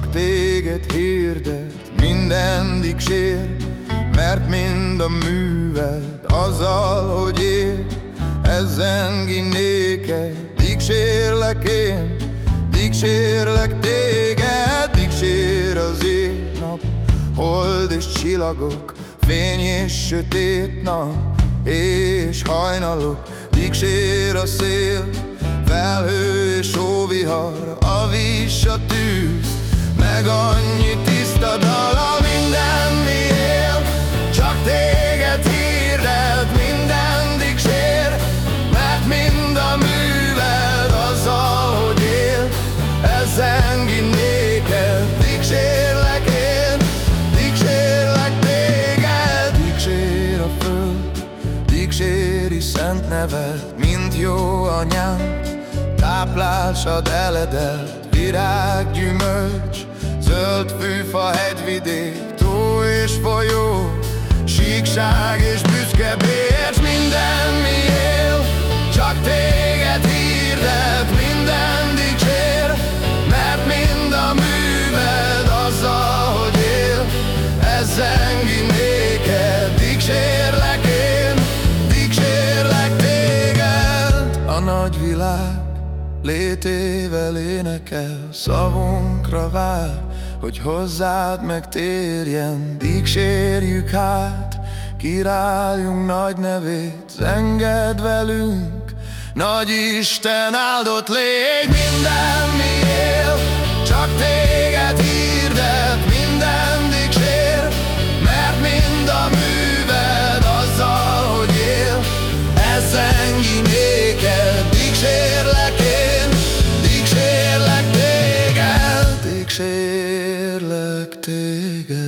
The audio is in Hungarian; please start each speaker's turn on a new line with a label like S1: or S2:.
S1: téged hirdet, minden dicsér, mert mind a műved azzal, hogy ér, ez zengi néked, dicsérlek én, dicsérlek téged, dicsér az ég nap, hold és csillagok, fény és sötét nap, és hajnalok, dicsér a szél, felhő és óvihar, a víz, a tűz, neved, mint jó anyám, táplálsad eledelt, virággyümölcs, zöld fűfa, hegyvidék, tó és folyó, síkság és büszke bérc, nagy világ Létével énekel, szavunkra vár, hogy hozzád megtérjen, dicsérjük hát, királyunk nagy nevét, zenged velünk, nagy Isten áldott légy. Minden mi kérlek téged.